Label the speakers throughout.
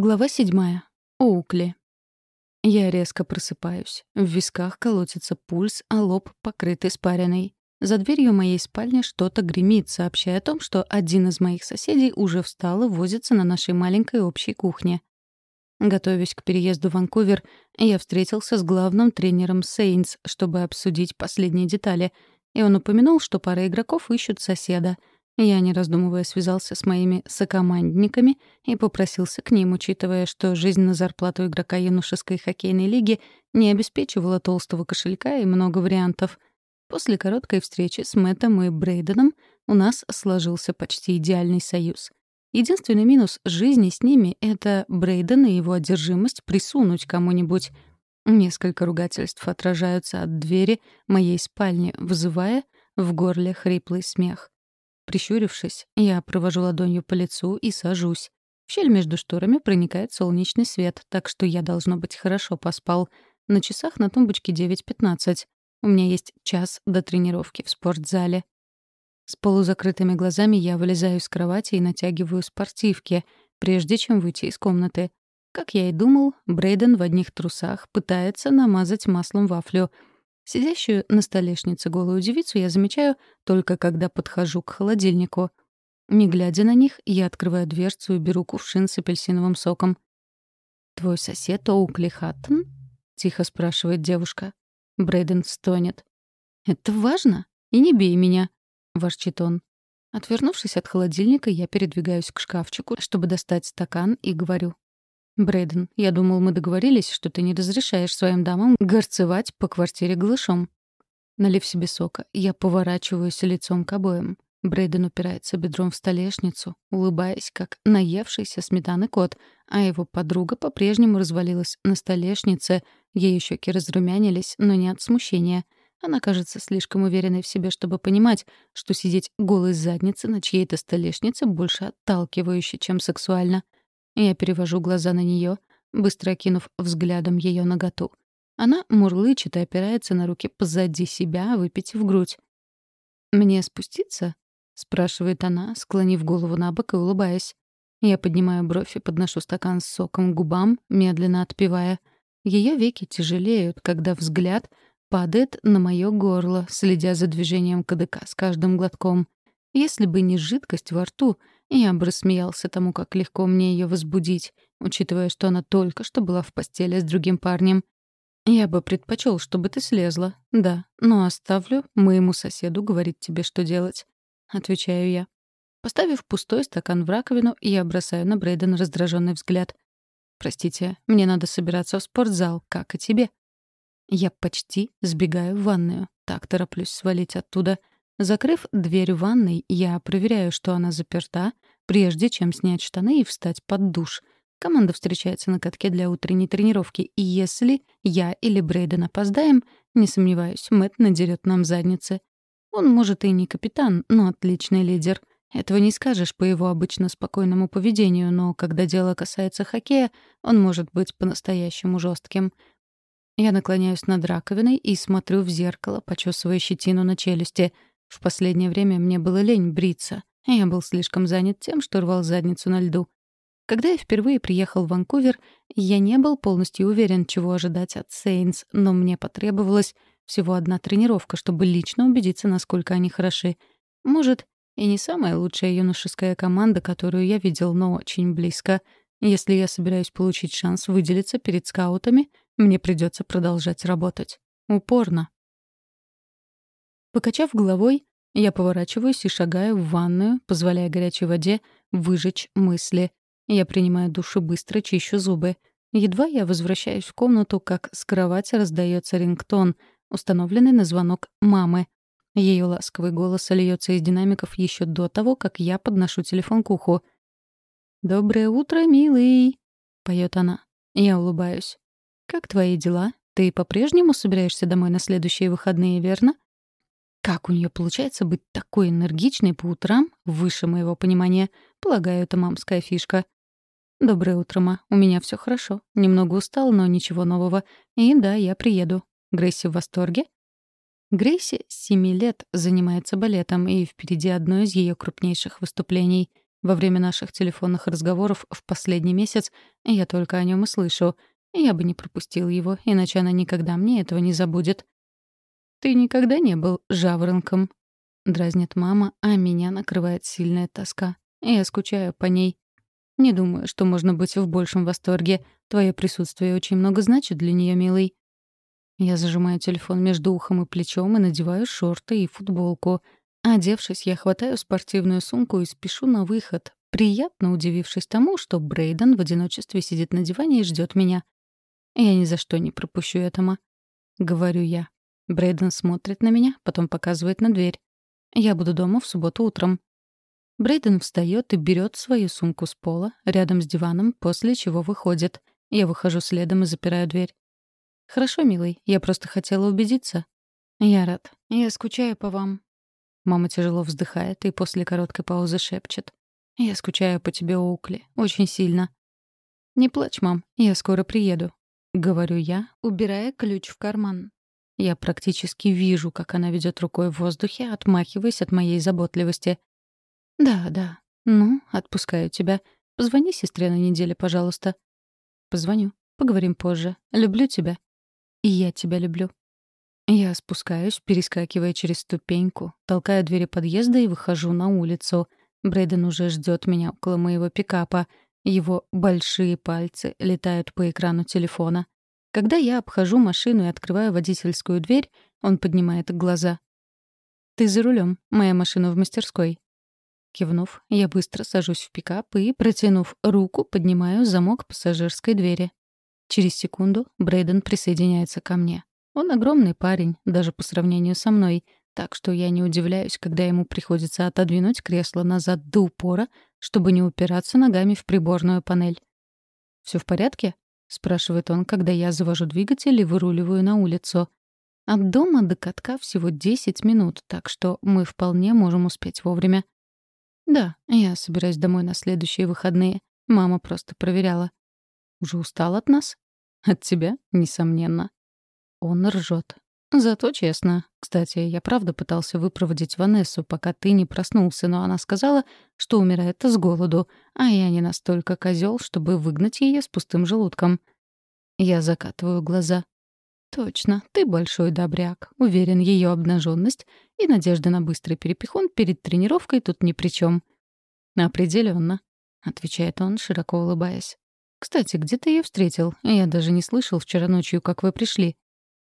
Speaker 1: Глава седьмая. Оукли. Я резко просыпаюсь. В висках колотится пульс, а лоб покрыт испариной. За дверью моей спальни что-то гремит, сообщая о том, что один из моих соседей уже встал и возится на нашей маленькой общей кухне. Готовясь к переезду в Ванкувер, я встретился с главным тренером Сейнс, чтобы обсудить последние детали, и он упомянул, что пара игроков ищут соседа — я, не раздумывая, связался с моими сокомандниками и попросился к ним, учитывая, что жизнь на зарплату игрока юношеской хоккейной лиги не обеспечивала толстого кошелька и много вариантов. После короткой встречи с Мэттом и Брейденом у нас сложился почти идеальный союз. Единственный минус жизни с ними — это Брейден и его одержимость присунуть кому-нибудь. Несколько ругательств отражаются от двери моей спальни, вызывая в горле хриплый смех. Прищурившись, я провожу ладонью по лицу и сажусь. В щель между шторами проникает солнечный свет, так что я, должно быть, хорошо поспал. На часах на тумбочке 9.15. У меня есть час до тренировки в спортзале. С полузакрытыми глазами я вылезаю из кровати и натягиваю спортивки, прежде чем выйти из комнаты. Как я и думал, Брейден в одних трусах пытается намазать маслом вафлю — Сидящую на столешнице голую девицу я замечаю только когда подхожу к холодильнику. Не глядя на них, я открываю дверцу и беру кувшин с апельсиновым соком. «Твой сосед Оукли Хаттон?» — тихо спрашивает девушка. Брейден стонет. «Это важно? И не бей меня!» — ворчит он. Отвернувшись от холодильника, я передвигаюсь к шкафчику, чтобы достать стакан, и говорю. Брейден, я думал, мы договорились, что ты не разрешаешь своим дамам горцевать по квартире глышом. Налив себе сока, я поворачиваюсь лицом к обоим. Брейден упирается бедром в столешницу, улыбаясь, как наевшийся сметаны кот, а его подруга по-прежнему развалилась на столешнице, ее щеки разрумянились, но не от смущения. Она кажется слишком уверенной в себе, чтобы понимать, что сидеть голой задницы на чьей-то столешнице больше отталкивающе, чем сексуально — я перевожу глаза на нее, быстро окинув взглядом ее наготу. Она мурлычет и опирается на руки позади себя, выпитив грудь. «Мне спуститься?» — спрашивает она, склонив голову на бок и улыбаясь. Я поднимаю бровь и подношу стакан с соком к губам, медленно отпивая. Ее веки тяжелеют, когда взгляд падает на мое горло, следя за движением КДК с каждым глотком. Если бы не жидкость во рту — я бы рассмеялся тому, как легко мне ее возбудить, учитывая, что она только что была в постели с другим парнем. Я бы предпочел, чтобы ты слезла, да, но оставлю моему соседу говорить тебе, что делать. Отвечаю я. Поставив пустой стакан в раковину, я бросаю на Брейден раздраженный взгляд. «Простите, мне надо собираться в спортзал, как и тебе». Я почти сбегаю в ванную. Так тороплюсь свалить оттуда — Закрыв дверь ванной, я проверяю, что она заперта, прежде чем снять штаны и встать под душ. Команда встречается на катке для утренней тренировки, и если я или Брейден опоздаем, не сомневаюсь, Мэтт надерет нам задницы. Он, может, и не капитан, но отличный лидер. Этого не скажешь по его обычно спокойному поведению, но когда дело касается хоккея, он может быть по-настоящему жестким. Я наклоняюсь над раковиной и смотрю в зеркало, почесывая щетину на челюсти — в последнее время мне было лень бриться. Я был слишком занят тем, что рвал задницу на льду. Когда я впервые приехал в Ванкувер, я не был полностью уверен, чего ожидать от Сейнс, но мне потребовалась всего одна тренировка, чтобы лично убедиться, насколько они хороши. Может, и не самая лучшая юношеская команда, которую я видел, но очень близко. Если я собираюсь получить шанс выделиться перед скаутами, мне придется продолжать работать. Упорно. Покачав головой, я поворачиваюсь и шагаю в ванную, позволяя горячей воде выжечь мысли. Я принимаю душ и быстро чищу зубы. Едва я возвращаюсь в комнату, как с кровати раздается рингтон, установленный на звонок мамы. Ее ласковый голос льется из динамиков еще до того, как я подношу телефон к уху. «Доброе утро, милый!» — поет она. Я улыбаюсь. «Как твои дела? Ты по-прежнему собираешься домой на следующие выходные, верно?» Как у нее получается быть такой энергичной по утрам, выше моего понимания? Полагаю, это мамская фишка. «Доброе утро, ма. У меня все хорошо. Немного устал, но ничего нового. И да, я приеду. Грейси в восторге?» Грейси с семи лет занимается балетом, и впереди одно из ее крупнейших выступлений. Во время наших телефонных разговоров в последний месяц я только о нем и слышу. Я бы не пропустил его, иначе она никогда мне этого не забудет. «Ты никогда не был жаворонком?» — дразнит мама, а меня накрывает сильная тоска. Я скучаю по ней. Не думаю, что можно быть в большем восторге. Твое присутствие очень много значит для нее, милый. Я зажимаю телефон между ухом и плечом и надеваю шорты и футболку. Одевшись, я хватаю спортивную сумку и спешу на выход, приятно удивившись тому, что Брейден в одиночестве сидит на диване и ждет меня. Я ни за что не пропущу этого. Говорю я. Брейден смотрит на меня, потом показывает на дверь. Я буду дома в субботу утром. Брейден встает и берет свою сумку с пола рядом с диваном, после чего выходит. Я выхожу следом и запираю дверь. «Хорошо, милый, я просто хотела убедиться». «Я рад. Я скучаю по вам». Мама тяжело вздыхает и после короткой паузы шепчет. «Я скучаю по тебе, Оукли. Очень сильно». «Не плачь, мам. Я скоро приеду», — говорю я, убирая ключ в карман. Я практически вижу, как она ведет рукой в воздухе, отмахиваясь от моей заботливости. «Да, да. Ну, отпускаю тебя. Позвони сестре на неделе, пожалуйста». «Позвоню. Поговорим позже. Люблю тебя». И я тебя люблю. Я спускаюсь, перескакивая через ступеньку, толкаю двери подъезда и выхожу на улицу. Брейден уже ждет меня около моего пикапа. Его большие пальцы летают по экрану телефона. Когда я обхожу машину и открываю водительскую дверь, он поднимает глаза. «Ты за рулем. Моя машина в мастерской». Кивнув, я быстро сажусь в пикап и, протянув руку, поднимаю замок пассажирской двери. Через секунду Брейден присоединяется ко мне. Он огромный парень, даже по сравнению со мной, так что я не удивляюсь, когда ему приходится отодвинуть кресло назад до упора, чтобы не упираться ногами в приборную панель. «Все в порядке?» — спрашивает он, когда я завожу двигатель и выруливаю на улицу. От дома до катка всего 10 минут, так что мы вполне можем успеть вовремя. «Да, я собираюсь домой на следующие выходные. Мама просто проверяла. Уже устал от нас? От тебя, несомненно. Он ржет. Зато честно. Кстати, я правда пытался выпроводить Ванессу, пока ты не проснулся, но она сказала, что умирает с голоду, а я не настолько козел, чтобы выгнать ее с пустым желудком. Я закатываю глаза. Точно, ты большой добряк. Уверен, ее обнаженность и надежда на быстрый перепихон перед тренировкой тут ни при чем. Определенно, отвечает он, широко улыбаясь. «Кстати, где ты ее встретил? Я даже не слышал вчера ночью, как вы пришли».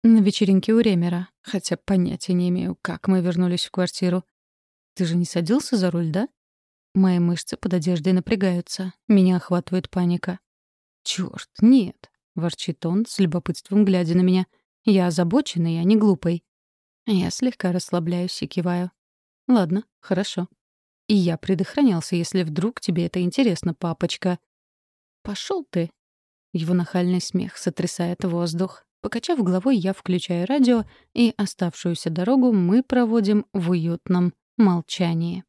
Speaker 1: «На вечеринке у Ремера. Хотя понятия не имею, как мы вернулись в квартиру». «Ты же не садился за руль, да?» Мои мышцы под одеждой напрягаются. Меня охватывает паника. «Чёрт, нет!» — ворчит он, с любопытством глядя на меня. «Я озабоченный, а не глупый». Я слегка расслабляюсь и киваю. «Ладно, хорошо. И я предохранялся, если вдруг тебе это интересно, папочка. Пошел ты!» Его нахальный смех сотрясает воздух. Покачав головой, я включаю радио, и оставшуюся дорогу мы проводим в уютном молчании.